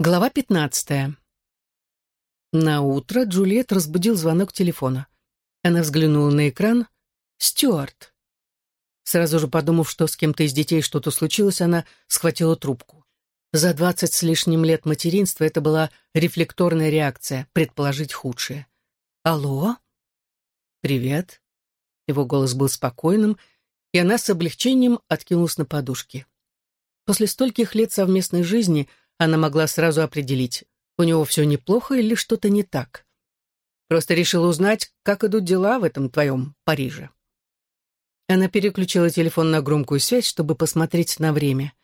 Глава пятнадцатая. На утро Джульет разбудил звонок телефона. Она взглянула на экран. «Стюарт». Сразу же подумав, что с кем-то из детей что-то случилось, она схватила трубку. За двадцать с лишним лет материнства это была рефлекторная реакция, предположить худшее. «Алло?» «Привет». Его голос был спокойным, и она с облегчением откинулась на подушки. После стольких лет совместной жизни – она могла сразу определить, у него все неплохо или что-то не так. Просто решила узнать, как идут дела в этом твоем Париже. Она переключила телефон на громкую связь, чтобы посмотреть на время.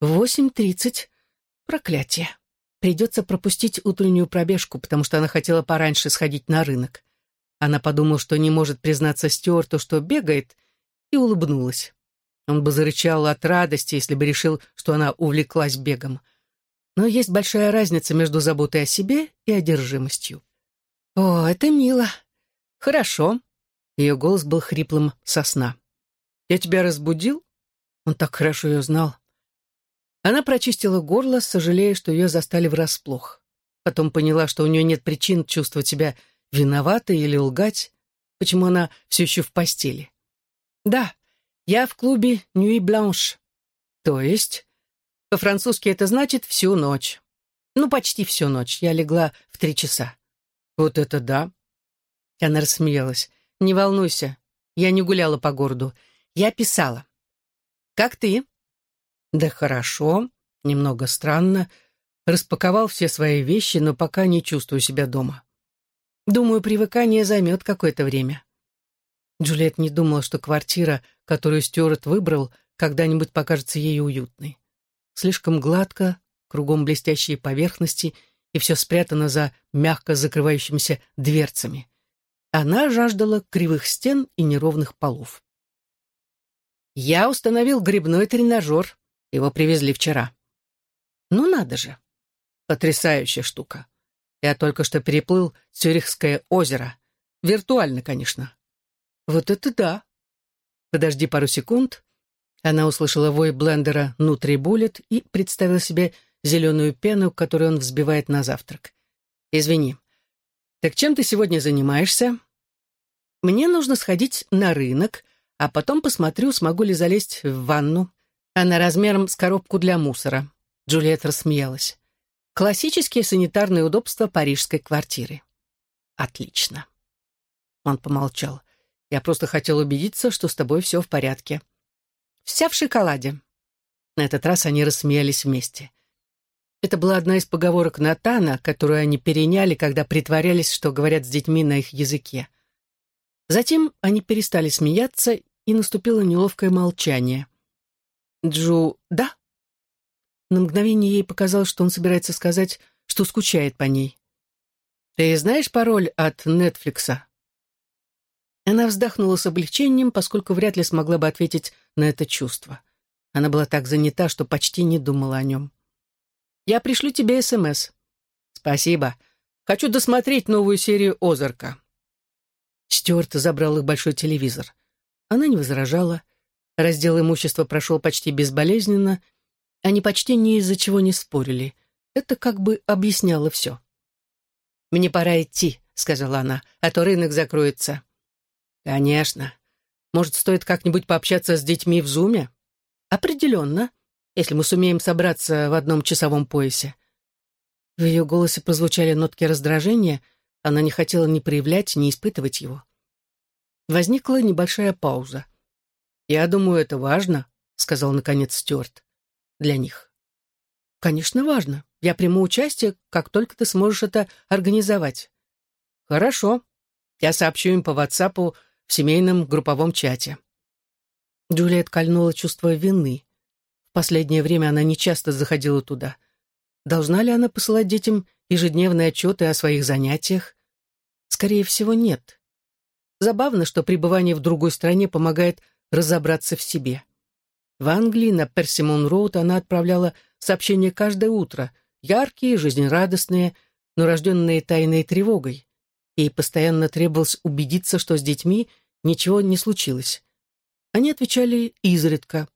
Восемь тридцать. Проклятие. Придется пропустить утреннюю пробежку, потому что она хотела пораньше сходить на рынок. Она подумала, что не может признаться Стюарту, что бегает, и улыбнулась. Он бы зарычал от радости, если бы решил, что она увлеклась бегом. Но есть большая разница между заботой о себе и одержимостью. «О, это мило. Хорошо». Ее голос был хриплым со сна. «Я тебя разбудил?» Он так хорошо ее знал. Она прочистила горло, сожалея, что ее застали врасплох. Потом поняла, что у нее нет причин чувствовать себя виноватой или лгать, почему она все еще в постели. «Да, я в клубе «Нюи Бланш». «То есть?» По-французски это значит «всю ночь». Ну, почти всю ночь. Я легла в три часа. Вот это да. Она рассмеялась. Не волнуйся. Я не гуляла по городу. Я писала. Как ты? Да хорошо. Немного странно. Распаковал все свои вещи, но пока не чувствую себя дома. Думаю, привыкание займет какое-то время. Джульет не думала, что квартира, которую Стюарт выбрал, когда-нибудь покажется ей уютной слишком гладко, кругом блестящие поверхности, и все спрятано за мягко закрывающимися дверцами. Она жаждала кривых стен и неровных полов. Я установил грибной тренажер. Его привезли вчера. Ну надо же. Потрясающая штука. Я только что переплыл Цюрихское озеро. Виртуально, конечно. Вот это да. Подожди пару секунд, она услышала вой блендера «Нутрибулет» и представила себе зеленую пену, которую он взбивает на завтрак. «Извини. Так чем ты сегодня занимаешься?» «Мне нужно сходить на рынок, а потом посмотрю, смогу ли залезть в ванну. Она размером с коробку для мусора». Джульет рассмеялась. «Классические санитарные удобства парижской квартиры». «Отлично». Он помолчал. «Я просто хотел убедиться, что с тобой все в порядке». Вся в шоколаде». На этот раз они рассмеялись вместе. Это была одна из поговорок Натана, которую они переняли, когда притворялись, что говорят с детьми на их языке. Затем они перестали смеяться, и наступило неловкое молчание. «Джу, да?» На мгновение ей показалось, что он собирается сказать, что скучает по ней. «Ты знаешь пароль от Нетфликса?» Она вздохнула с облегчением, поскольку вряд ли смогла бы ответить на это чувство. Она была так занята, что почти не думала о нем. «Я пришлю тебе СМС». «Спасибо. Хочу досмотреть новую серию «Озарка». Стюарт забрал их большой телевизор. Она не возражала. Раздел имущества прошел почти безболезненно. Они почти ни из-за чего не спорили. Это как бы объясняло все. «Мне пора идти», — сказала она, — «а то рынок закроется». «Конечно. Может, стоит как-нибудь пообщаться с детьми в Зуме?» «Определенно, если мы сумеем собраться в одном часовом поясе». В ее голосе прозвучали нотки раздражения, она не хотела ни проявлять, ни испытывать его. Возникла небольшая пауза. «Я думаю, это важно», — сказал наконец Стюарт. «Для них». «Конечно, важно. Я приму участие, как только ты сможешь это организовать». «Хорошо. Я сообщу им по WhatsApp в семейном групповом чате. Джулиет кольнула чувство вины. В последнее время она нечасто заходила туда. Должна ли она посылать детям ежедневные отчеты о своих занятиях? Скорее всего, нет. Забавно, что пребывание в другой стране помогает разобраться в себе. В Англии на Персимон-Роуд она отправляла сообщения каждое утро, яркие, жизнерадостные, но рожденные тайной тревогой. Ей постоянно требовалось убедиться, что с детьми ничего не случилось. Они отвечали изредка.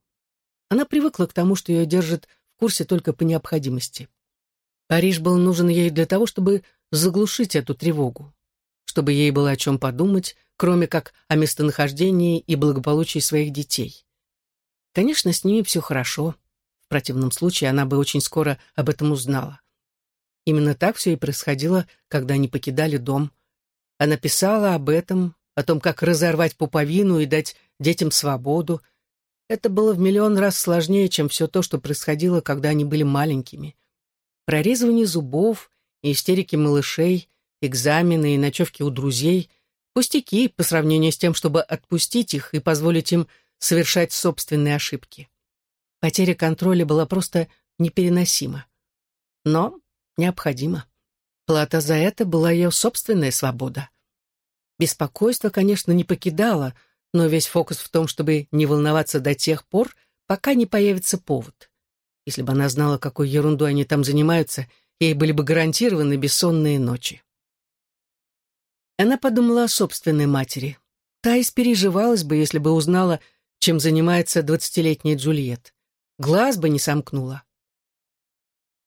Она привыкла к тому, что ее держат в курсе только по необходимости. Париж был нужен ей для того, чтобы заглушить эту тревогу, чтобы ей было о чем подумать, кроме как о местонахождении и благополучии своих детей. Конечно, с ними все хорошо. В противном случае она бы очень скоро об этом узнала. Именно так все и происходило, когда они покидали дом. Она писала об этом, о том, как разорвать пуповину и дать детям свободу. Это было в миллион раз сложнее, чем все то, что происходило, когда они были маленькими. Прорезывание зубов, истерики малышей, экзамены и ночевки у друзей — пустяки по сравнению с тем, чтобы отпустить их и позволить им совершать собственные ошибки. Потеря контроля была просто непереносима. Но необходима. Плата за это была ее собственная свобода. Беспокойство, конечно, не покидало, но весь фокус в том, чтобы не волноваться до тех пор, пока не появится повод. Если бы она знала, какой ерундой они там занимаются, ей были бы гарантированы бессонные ночи. Она подумала о собственной матери. Та испереживалась бы, если бы узнала, чем занимается двадцатилетняя Джульет. Глаз бы не сомкнула.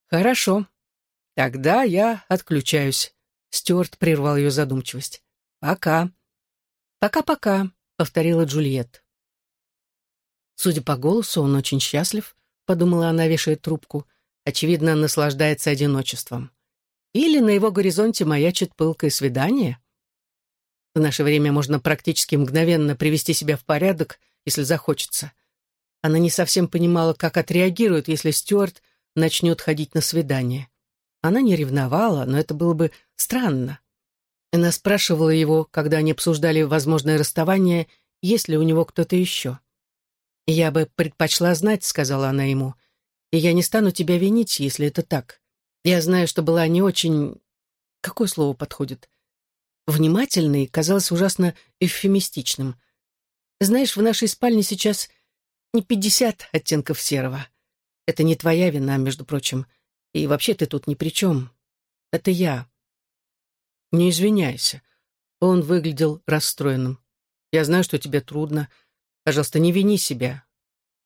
«Хорошо. Тогда я отключаюсь», — Стюарт прервал ее задумчивость. «Пока». «Пока-пока», — повторила Джульет. Судя по голосу, он очень счастлив, — подумала она, вешая трубку. Очевидно, наслаждается одиночеством. Или на его горизонте маячит пылкое свидание. В наше время можно практически мгновенно привести себя в порядок — если захочется. Она не совсем понимала, как отреагирует, если Стюарт начнет ходить на свидание. Она не ревновала, но это было бы странно. Она спрашивала его, когда они обсуждали возможное расставание, есть ли у него кто-то еще. «Я бы предпочла знать», — сказала она ему, «и я не стану тебя винить, если это так. Я знаю, что была не очень... Какое слово подходит? Внимательной казалось ужасно эвфемистичным. Знаешь, в нашей спальне сейчас не пятьдесят оттенков серого. Это не твоя вина, между прочим. И вообще ты тут ни при чем. Это я. Не извиняйся. Он выглядел расстроенным. Я знаю, что тебе трудно. Пожалуйста, не вини себя.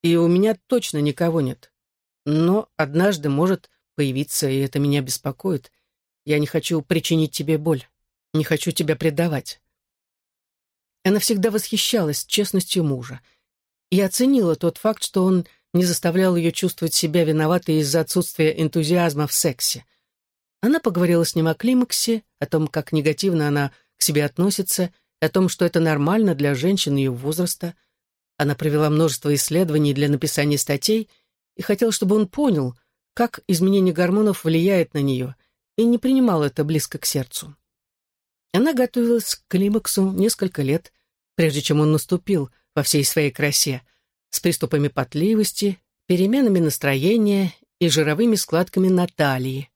И у меня точно никого нет. Но однажды может появиться, и это меня беспокоит. Я не хочу причинить тебе боль. Не хочу тебя предавать. Она всегда восхищалась честностью мужа и оценила тот факт, что он не заставлял ее чувствовать себя виноватой из-за отсутствия энтузиазма в сексе. Она поговорила с ним о климаксе, о том, как негативно она к себе относится, о том, что это нормально для женщин ее возраста. Она провела множество исследований для написания статей и хотела, чтобы он понял, как изменение гормонов влияет на нее, и не принимал это близко к сердцу. Она готовилась к климаксу несколько лет, прежде чем он наступил во всей своей красе, с приступами потливости, переменами настроения и жировыми складками на талии.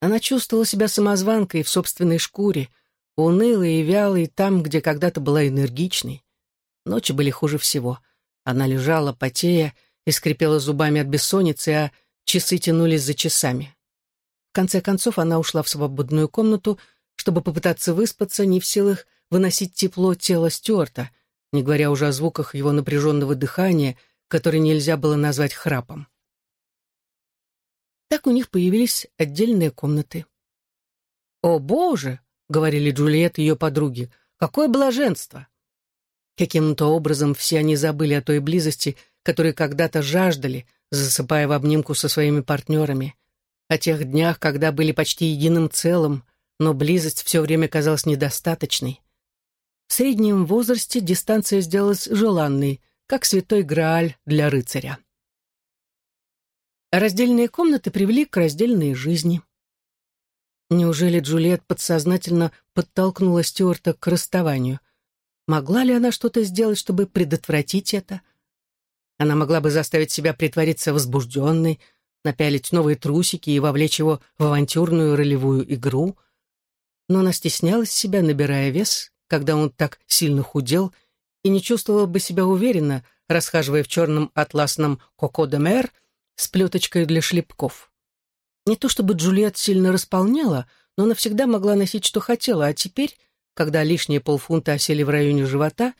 Она чувствовала себя самозванкой в собственной шкуре, унылой и вялой там, где когда-то была энергичной. Ночи были хуже всего. Она лежала, потея, и скрипела зубами от бессонницы, а часы тянулись за часами. В конце концов она ушла в свободную комнату, чтобы попытаться выспаться, не в силах выносить тепло тела Стюарта, не говоря уже о звуках его напряженного дыхания, которое нельзя было назвать храпом. Так у них появились отдельные комнаты. «О, Боже!» — говорили Джульет и ее подруги. «Какое блаженство!» Каким-то образом все они забыли о той близости, которой когда-то жаждали, засыпая в обнимку со своими партнерами, о тех днях, когда были почти единым целым — но близость все время казалась недостаточной. В среднем возрасте дистанция сделалась желанной, как святой Грааль для рыцаря. Раздельные комнаты привели к раздельной жизни. Неужели Джульет подсознательно подтолкнула Стюарта к расставанию? Могла ли она что-то сделать, чтобы предотвратить это? Она могла бы заставить себя притвориться возбужденной, напялить новые трусики и вовлечь его в авантюрную ролевую игру — но она стеснялась себя, набирая вес, когда он так сильно худел, и не чувствовала бы себя уверенно, расхаживая в черном атласном коко де мэр с плеточкой для шлепков. Не то чтобы Джульет сильно располняла, но она всегда могла носить, что хотела, а теперь, когда лишние полфунта осели в районе живота,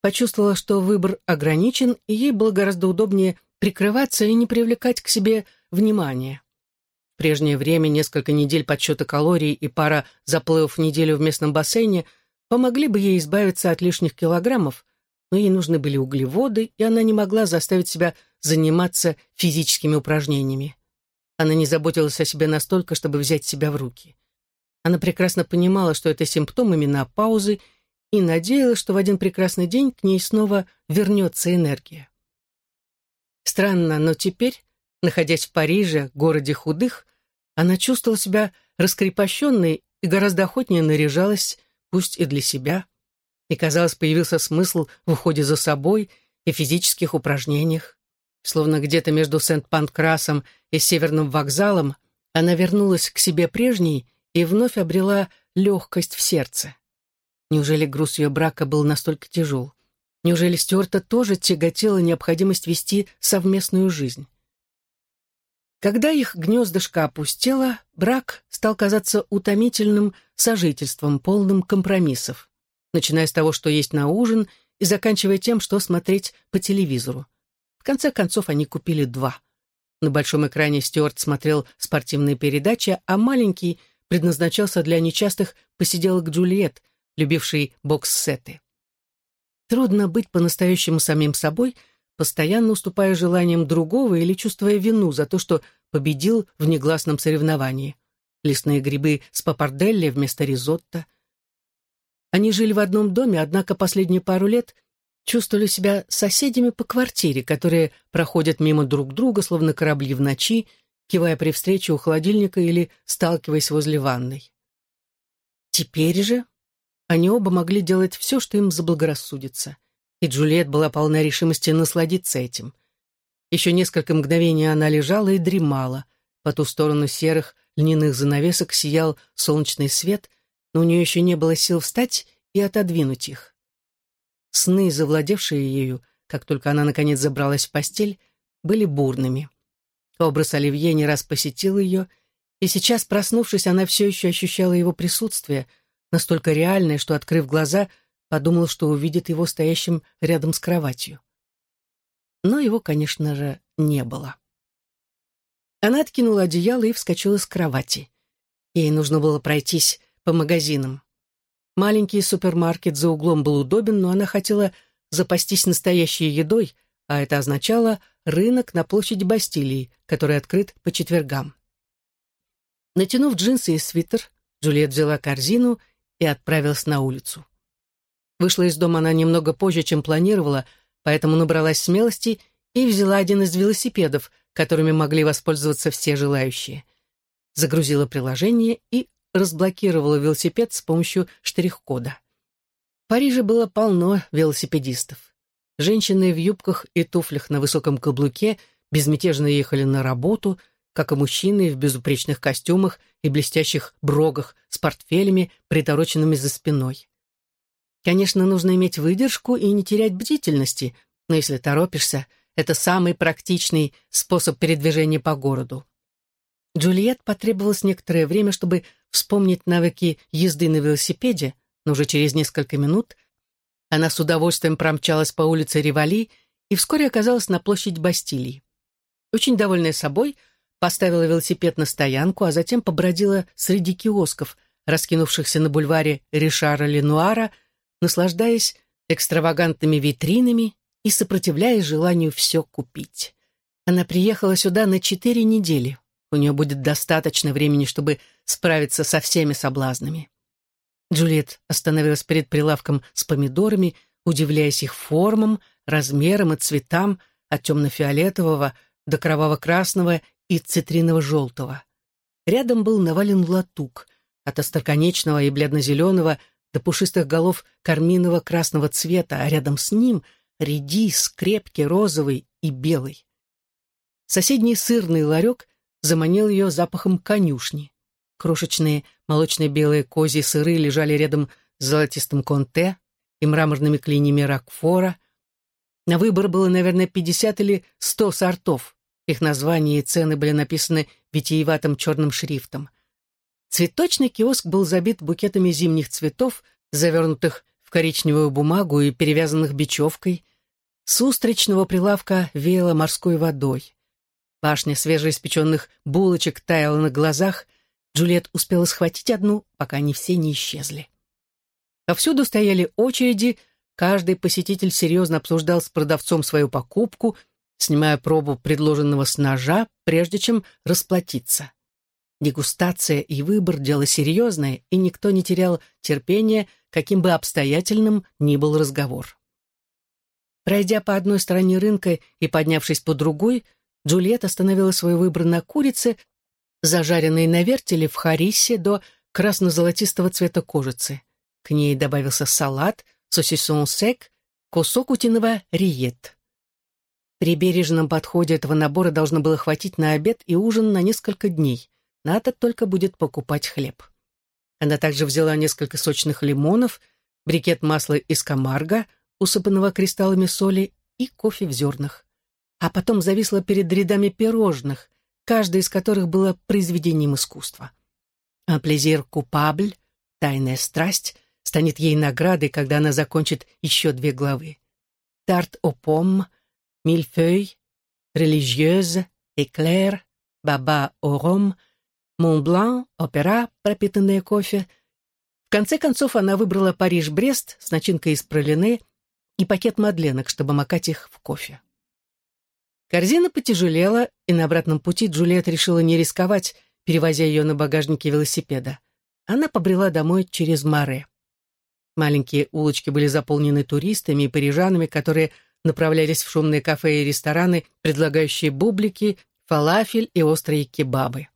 почувствовала, что выбор ограничен, и ей было гораздо удобнее прикрываться и не привлекать к себе внимания. В прежнее время несколько недель подсчета калорий и пара заплывов в неделю в местном бассейне помогли бы ей избавиться от лишних килограммов, но ей нужны были углеводы, и она не могла заставить себя заниматься физическими упражнениями. Она не заботилась о себе настолько, чтобы взять себя в руки. Она прекрасно понимала, что это симптом менопаузы, и надеялась, что в один прекрасный день к ней снова вернется энергия. Странно, но теперь, находясь в Париже, городе худых, она чувствовала себя раскрепощенной и гораздо охотнее наряжалась, пусть и для себя. И, казалось, появился смысл в уходе за собой и физических упражнениях. Словно где-то между Сент-Панкрасом и Северным вокзалом она вернулась к себе прежней и вновь обрела легкость в сердце. Неужели груз ее брака был настолько тяжел? Неужели Стюарта тоже тяготела необходимость вести совместную жизнь? Когда их гнездышко опустело, брак стал казаться утомительным сожительством, полным компромиссов, начиная с того, что есть на ужин, и заканчивая тем, что смотреть по телевизору. В конце концов, они купили два. На большом экране Стюарт смотрел спортивные передачи, а маленький предназначался для нечастых посиделок Джульет, любившей бокс-сеты. Трудно быть по-настоящему самим собой, постоянно уступая желаниям другого или чувствуя вину за то, что победил в негласном соревновании. Лесные грибы с папарделли вместо ризотто. Они жили в одном доме, однако последние пару лет чувствовали себя соседями по квартире, которые проходят мимо друг друга, словно корабли в ночи, кивая при встрече у холодильника или сталкиваясь возле ванной. Теперь же они оба могли делать все, что им заблагорассудится, и Джульет была полна решимости насладиться этим. Еще несколько мгновений она лежала и дремала. По ту сторону серых льняных занавесок сиял солнечный свет, но у нее еще не было сил встать и отодвинуть их. Сны, завладевшие ею, как только она наконец забралась в постель, были бурными. Образ Оливье не раз посетил ее, и сейчас, проснувшись, она все еще ощущала его присутствие, настолько реальное, что, открыв глаза, подумала, что увидит его стоящим рядом с кроватью. Но его, конечно же, не было. Она откинула одеяло и вскочила с кровати. Ей нужно было пройтись по магазинам. Маленький супермаркет за углом был удобен, но она хотела запастись настоящей едой, а это означало рынок на площади Бастилии, который открыт по четвергам. Натянув джинсы и свитер, Джульет взяла корзину и отправилась на улицу. Вышла из дома она немного позже, чем планировала, поэтому набралась смелости и взяла один из велосипедов, которыми могли воспользоваться все желающие. Загрузила приложение и разблокировала велосипед с помощью штрих-кода. В Париже было полно велосипедистов. Женщины в юбках и туфлях на высоком каблуке безмятежно ехали на работу, как и мужчины в безупречных костюмах и блестящих брогах с портфелями, притороченными за спиной. Конечно, нужно иметь выдержку и не терять бдительности, но если торопишься, это самый практичный способ передвижения по городу. Джульет потребовалось некоторое время, чтобы вспомнить навыки езды на велосипеде, но уже через несколько минут она с удовольствием промчалась по улице Ривали и вскоре оказалась на площади Бастилии. Очень довольная собой, поставила велосипед на стоянку, а затем побродила среди киосков, раскинувшихся на бульваре Ришара Ленуара, наслаждаясь экстравагантными витринами и сопротивляясь желанию все купить. Она приехала сюда на четыре недели. У нее будет достаточно времени, чтобы справиться со всеми соблазнами. Джульет остановилась перед прилавком с помидорами, удивляясь их формам, размерам и цветам от темно-фиолетового до кроваво-красного и цитриново-желтого. Рядом был навален латук, от остроконечного и бледно-зеленого до пушистых голов карминового красного цвета, а рядом с ним редис, крепкий, розовый и белый. Соседний сырный ларек заманил ее запахом конюшни. Крошечные молочно-белые козьи сыры лежали рядом с золотистым конте и мраморными клиньями ракфора. На выбор было, наверное, пятьдесят или сто сортов. Их названия и цены были написаны витиеватым черным шрифтом. Цветочный киоск был забит букетами зимних цветов, завернутых в коричневую бумагу и перевязанных бечевкой. С устричного прилавка веяло морской водой. Пашня свежеиспеченных булочек таяла на глазах. Джульет успела схватить одну, пока они все не исчезли. Повсюду стояли очереди, каждый посетитель серьезно обсуждал с продавцом свою покупку, снимая пробу предложенного с ножа, прежде чем расплатиться. Дегустация и выбор — дело серьезное, и никто не терял терпения, каким бы обстоятельным ни был разговор. Пройдя по одной стороне рынка и поднявшись по другой, Джульет остановила свой выбор на курице, зажаренной на вертеле в харисе до красно-золотистого цвета кожицы. К ней добавился салат, сосисон сек, кусок утиного риет. При бережном подходе этого набора должно было хватить на обед и ужин на несколько дней. Надо только будет покупать хлеб. Она также взяла несколько сочных лимонов, брикет масла из камарго, усыпанного кристаллами соли, и кофе в зернах. А потом зависла перед рядами пирожных, каждое из которых было произведением искусства. А плезир купабль, тайная страсть, станет ей наградой, когда она закончит еще две главы. Тарт о пом, мильфей, религиоза, эклер, баба о ром, Монблан, опера, пропитанная кофе. В конце концов она выбрала Париж-Брест с начинкой из пролине и пакет мадленок, чтобы макать их в кофе. Корзина потяжелела, и на обратном пути Джульет решила не рисковать, перевозя ее на багажнике велосипеда. Она побрела домой через море. Маленькие улочки были заполнены туристами и парижанами, которые направлялись в шумные кафе и рестораны, предлагающие бублики, фалафель и острые кебабы.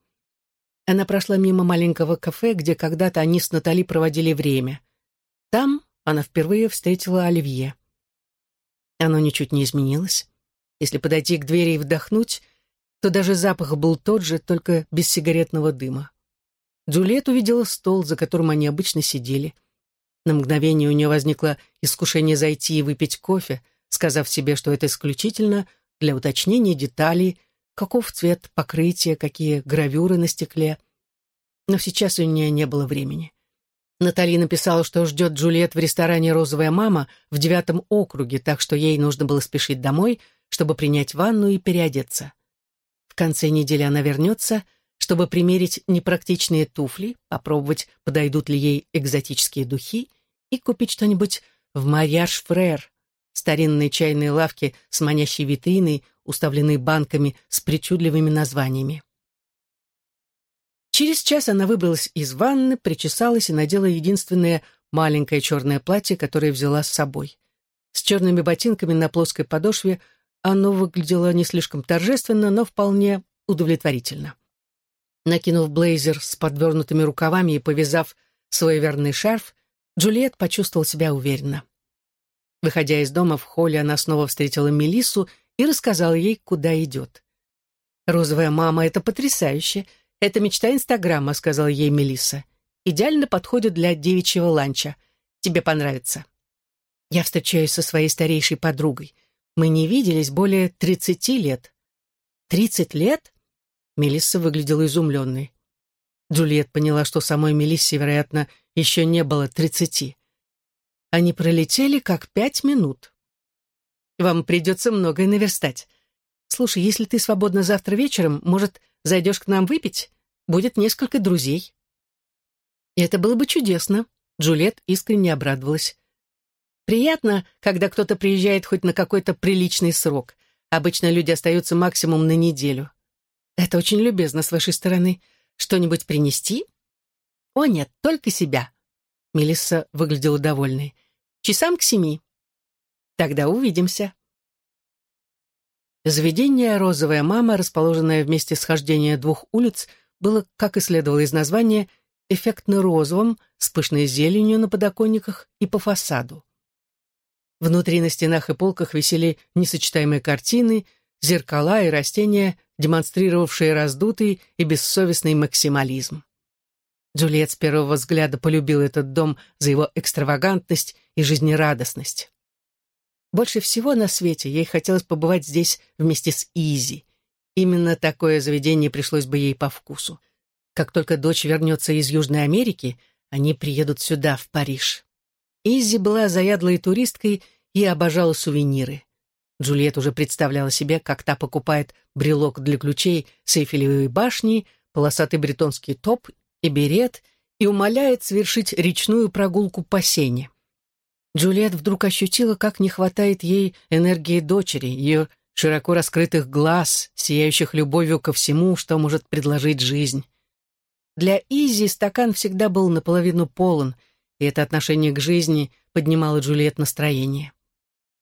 Она прошла мимо маленького кафе, где когда-то они с Натали проводили время. Там она впервые встретила Оливье. Оно ничуть не изменилось. Если подойти к двери и вдохнуть, то даже запах был тот же, только без сигаретного дыма. Джульет увидела стол, за которым они обычно сидели — на мгновение у нее возникло искушение зайти и выпить кофе, сказав себе, что это исключительно для уточнения деталей, каков цвет покрытия, какие гравюры на стекле. Но сейчас у нее не было времени. Натали написала, что ждет Джульет в ресторане «Розовая мама» в девятом округе, так что ей нужно было спешить домой, чтобы принять ванну и переодеться. В конце недели она вернется — чтобы примерить непрактичные туфли, попробовать, подойдут ли ей экзотические духи, и купить что-нибудь в «Марьяж Фрер», старинной чайной лавке с манящей витриной, уставленной банками с причудливыми названиями. Через час она выбралась из ванны, причесалась и надела единственное маленькое черное платье, которое взяла с собой. С черными ботинками на плоской подошве оно выглядело не слишком торжественно, но вполне удовлетворительно. Накинув блейзер с подвернутыми рукавами и повязав свой верный шарф, Джульет почувствовал себя уверенно. Выходя из дома в холле, она снова встретила Мелиссу и рассказала ей, куда идет. «Розовая мама — это потрясающе. Это мечта Инстаграма», — сказала ей Мелисса. «Идеально подходит для девичьего ланча. Тебе понравится». Я встречаюсь со своей старейшей подругой. Мы не виделись более тридцати лет. Тридцать лет? Мелисса выглядела изумленной. Джульет поняла, что самой Мелиссе, вероятно, еще не было тридцати. Они пролетели как пять минут. Вам придется многое наверстать. Слушай, если ты свободна завтра вечером, может, зайдешь к нам выпить? Будет несколько друзей. это было бы чудесно. Джульет искренне обрадовалась. Приятно, когда кто-то приезжает хоть на какой-то приличный срок. Обычно люди остаются максимум на неделю. Это очень любезно с вашей стороны. Что-нибудь принести? О, нет, только себя. Мелисса выглядела довольной. Часам к семи. Тогда увидимся. Заведение «Розовая мама», расположенное в месте схождения двух улиц, было, как и следовало из названия, эффектно розовым, с пышной зеленью на подоконниках и по фасаду. Внутри на стенах и полках висели несочетаемые картины, зеркала и растения, демонстрировавшие раздутый и бессовестный максимализм. Джульет с первого взгляда полюбил этот дом за его экстравагантность и жизнерадостность. Больше всего на свете ей хотелось побывать здесь вместе с Изи. Именно такое заведение пришлось бы ей по вкусу. Как только дочь вернется из Южной Америки, они приедут сюда, в Париж. Изи была заядлой туристкой и обожала сувениры. Джульет уже представляла себе, как та покупает брелок для ключей с Эйфелевой башни, полосатый бретонский топ и берет и умоляет совершить речную прогулку по сене. Джульет вдруг ощутила, как не хватает ей энергии дочери, ее широко раскрытых глаз, сияющих любовью ко всему, что может предложить жизнь. Для Изи стакан всегда был наполовину полон, и это отношение к жизни поднимало Джульет настроение.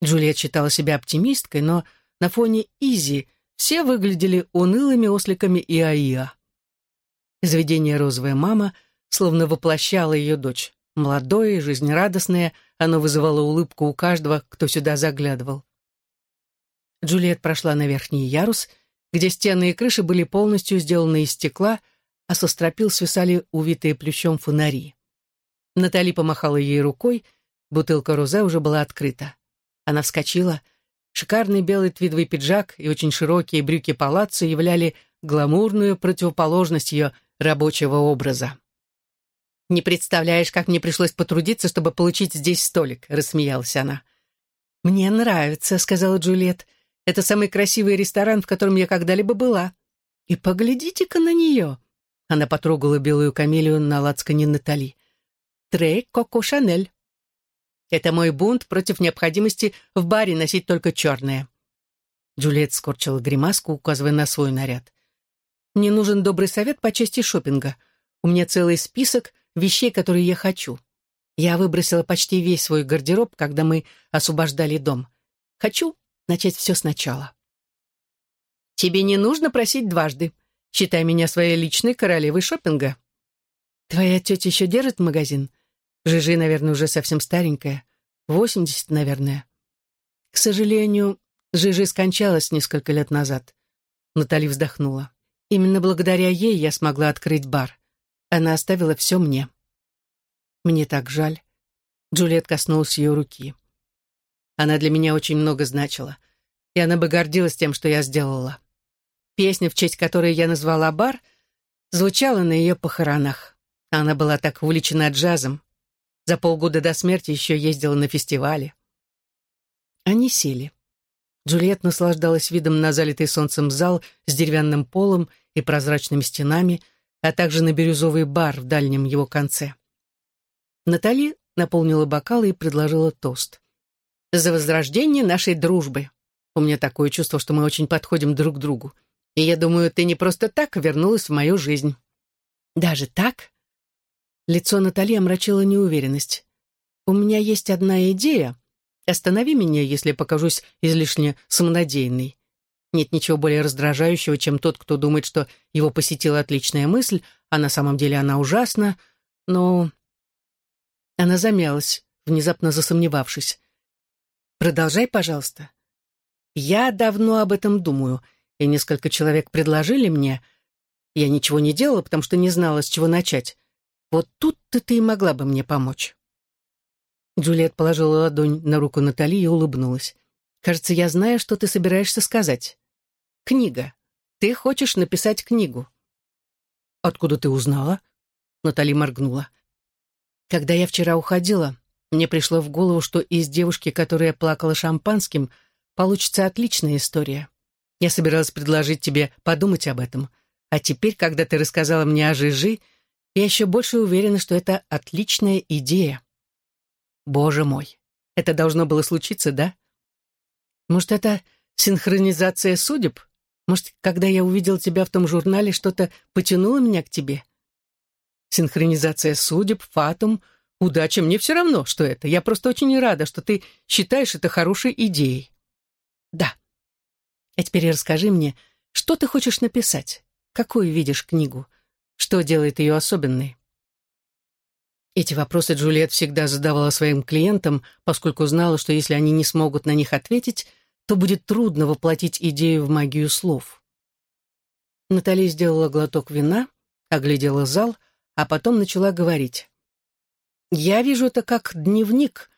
Джульет считала себя оптимисткой, но на фоне Изи все выглядели унылыми осликами Иаиа. Заведение «Розовая мама» словно воплощало ее дочь. Молодое, жизнерадостное, оно вызывало улыбку у каждого, кто сюда заглядывал. Джульет прошла на верхний ярус, где стены и крыши были полностью сделаны из стекла, а со стропил свисали увитые плющом фонари. Натали помахала ей рукой, бутылка розе уже была открыта. Она вскочила. Шикарный белый твидовый пиджак и очень широкие брюки палаццо являли гламурную противоположность ее рабочего образа. «Не представляешь, как мне пришлось потрудиться, чтобы получить здесь столик», — рассмеялась она. «Мне нравится», — сказала Джульет. «Это самый красивый ресторан, в котором я когда-либо была. И поглядите-ка на нее». Она потрогала белую камелию на лацкане Натали. «Трей Коко Шанель». Это мой бунт против необходимости в баре носить только черное. Джульет скорчила гримаску, указывая на свой наряд. Мне нужен добрый совет по части шопинга. У меня целый список вещей, которые я хочу. Я выбросила почти весь свой гардероб, когда мы освобождали дом. Хочу начать все сначала. Тебе не нужно просить дважды. Считай меня своей личной королевой шопинга. Твоя тетя еще держит магазин? Жижи, наверное, уже совсем старенькая. Восемьдесят, наверное. К сожалению, Жижи скончалась несколько лет назад. Натали вздохнула. Именно благодаря ей я смогла открыть бар. Она оставила все мне. Мне так жаль. Джульет коснулась ее руки. Она для меня очень много значила, и она бы гордилась тем, что я сделала. Песня, в честь которой я назвала бар, звучала на ее похоронах. Она была так увлечена джазом. За полгода до смерти еще ездила на фестивале. Они сели. Джульет наслаждалась видом на залитый солнцем зал с деревянным полом и прозрачными стенами, а также на бирюзовый бар в дальнем его конце. Натали наполнила бокалы и предложила тост. «За возрождение нашей дружбы. У меня такое чувство, что мы очень подходим друг к другу. И я думаю, ты не просто так вернулась в мою жизнь». «Даже так?» Лицо Натали омрачило неуверенность. «У меня есть одна идея. Останови меня, если покажусь излишне самонадеянной. Нет ничего более раздражающего, чем тот, кто думает, что его посетила отличная мысль, а на самом деле она ужасна, но...» Она замялась, внезапно засомневавшись. «Продолжай, пожалуйста. Я давно об этом думаю, и несколько человек предложили мне. Я ничего не делала, потому что не знала, с чего начать. Вот тут-то ты и могла бы мне помочь». Джульет положила ладонь на руку Натали и улыбнулась. «Кажется, я знаю, что ты собираешься сказать. Книга. Ты хочешь написать книгу». «Откуда ты узнала?» Натали моргнула. «Когда я вчера уходила, мне пришло в голову, что из девушки, которая плакала шампанским, получится отличная история. Я собиралась предложить тебе подумать об этом. А теперь, когда ты рассказала мне о Жижи, я еще больше уверена, что это отличная идея. Боже мой, это должно было случиться, да? Может, это синхронизация судеб? Может, когда я увидел тебя в том журнале, что-то потянуло меня к тебе? Синхронизация судеб, фатум, удача, мне все равно, что это. Я просто очень рада, что ты считаешь это хорошей идеей. Да. А теперь расскажи мне, что ты хочешь написать? Какую видишь книгу? Что делает ее особенной? Эти вопросы Джульет всегда задавала своим клиентам, поскольку знала, что если они не смогут на них ответить, то будет трудно воплотить идею в магию слов. Натали сделала глоток вина, оглядела зал, а потом начала говорить. «Я вижу это как дневник,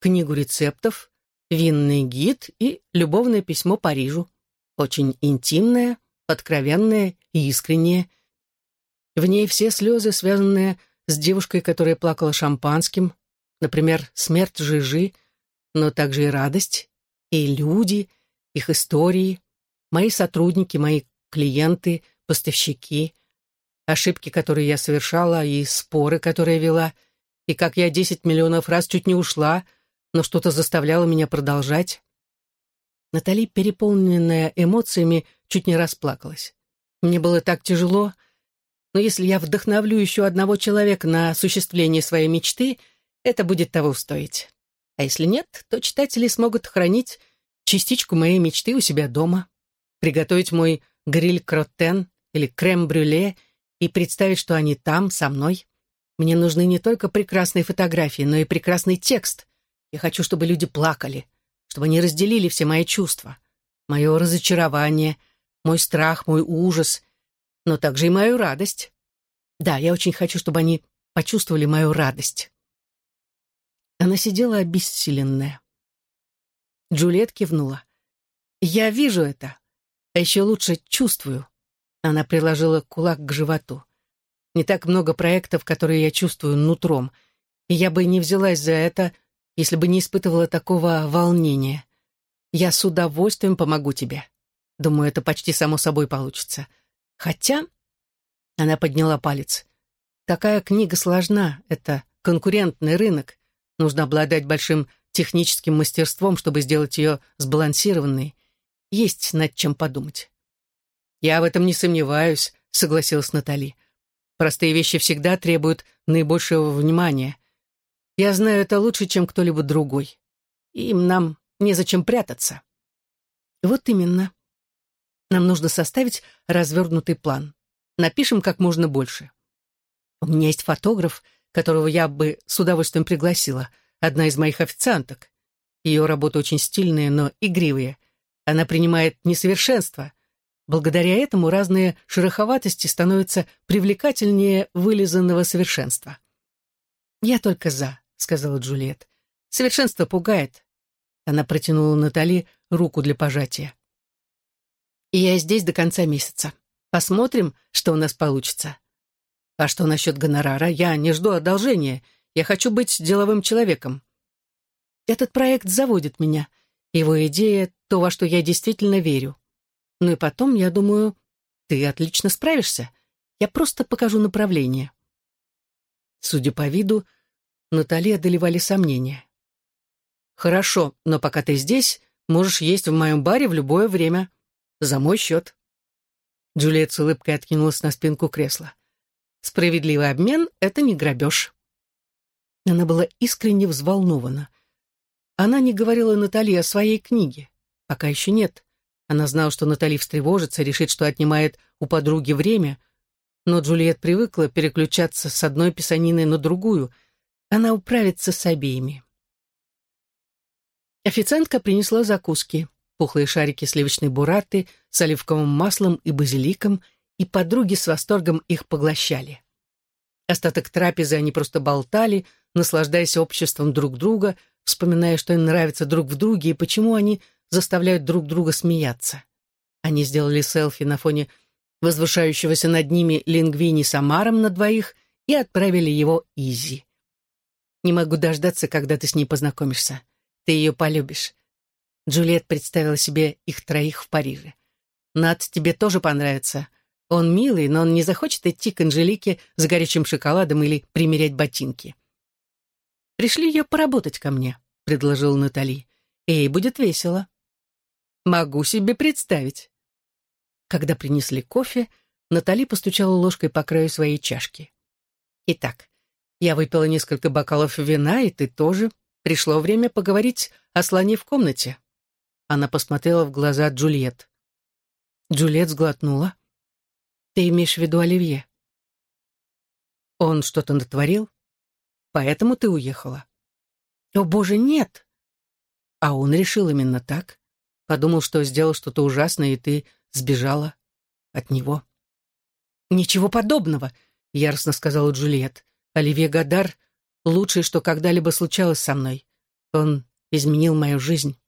книгу рецептов, винный гид и любовное письмо Парижу. Очень интимное, откровенное и искреннее. В ней все слезы, связанные с девушкой, которая плакала шампанским, например, смерть Жижи, но также и радость, и люди, их истории, мои сотрудники, мои клиенты, поставщики, ошибки, которые я совершала, и споры, которые вела, и как я десять миллионов раз чуть не ушла, но что-то заставляло меня продолжать. Натали, переполненная эмоциями, чуть не расплакалась. Мне было так тяжело, но если я вдохновлю еще одного человека на осуществление своей мечты, это будет того стоить. А если нет, то читатели смогут хранить частичку моей мечты у себя дома, приготовить мой гриль-кроттен или крем-брюле и представить, что они там, со мной. Мне нужны не только прекрасные фотографии, но и прекрасный текст. Я хочу, чтобы люди плакали, чтобы они разделили все мои чувства. Мое разочарование, мой страх, мой ужас, но также и мою радость. Да, я очень хочу, чтобы они почувствовали мою радость. Она сидела обессиленная. Джульет кивнула. «Я вижу это, а еще лучше чувствую». Она приложила кулак к животу. «Не так много проектов, которые я чувствую нутром, и я бы не взялась за это, если бы не испытывала такого волнения. Я с удовольствием помогу тебе. Думаю, это почти само собой получится. Хотя...» Она подняла палец. «Такая книга сложна, это конкурентный рынок. Нужно обладать большим техническим мастерством, чтобы сделать ее сбалансированной. Есть над чем подумать. «Я в этом не сомневаюсь», — согласилась Натали. «Простые вещи всегда требуют наибольшего внимания. Я знаю это лучше, чем кто-либо другой. Им нам незачем прятаться». «Вот именно. Нам нужно составить развернутый план. Напишем как можно больше. У меня есть фотограф, которого я бы с удовольствием пригласила, одна из моих официанток. Ее работы очень стильные, но игривые. Она принимает несовершенство. Благодаря этому разные шероховатости становятся привлекательнее вылизанного совершенства. «Я только за», — сказала Джульет. «Совершенство пугает». Она протянула Натали руку для пожатия. «И я здесь до конца месяца. Посмотрим, что у нас получится. А что насчет гонорара? Я не жду одолжения. Я хочу быть деловым человеком. Этот проект заводит меня. Его идея — то, во что я действительно верю. Ну и потом, я думаю, ты отлично справишься. Я просто покажу направление. Судя по виду, Натали одолевали сомнения. «Хорошо, но пока ты здесь, можешь есть в моем баре в любое время. За мой счет». Джулиет с улыбкой откинулась на спинку кресла. Справедливый обмен — это не грабеж. Она была искренне взволнована. Она не говорила Натали о своей книге. Пока еще нет. Она знала, что Натали встревожится, решит, что отнимает у подруги время, но Джульет привыкла переключаться с одной писанины на другую. Она управится с обеими. Официантка принесла закуски, пухлые шарики сливочной бураты с оливковым маслом и базиликом — и подруги с восторгом их поглощали. Остаток трапезы они просто болтали, наслаждаясь обществом друг друга, вспоминая, что им нравится друг в друге и почему они заставляют друг друга смеяться. Они сделали селфи на фоне возвышающегося над ними лингвини с Амаром на двоих и отправили его Изи. «Не могу дождаться, когда ты с ней познакомишься. Ты ее полюбишь». Джульет представила себе их троих в Париже. «Над, тебе тоже понравится. Он милый, но он не захочет идти к Анжелике за горячим шоколадом или примерять ботинки. «Пришли ее поработать ко мне», — предложил Натали. «Ей будет весело». «Могу себе представить». Когда принесли кофе, Натали постучала ложкой по краю своей чашки. «Итак, я выпила несколько бокалов вина, и ты тоже. Пришло время поговорить о слоне в комнате». Она посмотрела в глаза Джульет. Джульет сглотнула. Ты имеешь в виду Оливье? Он что-то натворил? Поэтому ты уехала? О, боже, нет! А он решил именно так. Подумал, что сделал что-то ужасное, и ты сбежала от него. Ничего подобного, яростно сказала Джульет. Оливье Гадар — лучшее, что когда-либо случалось со мной. Он изменил мою жизнь.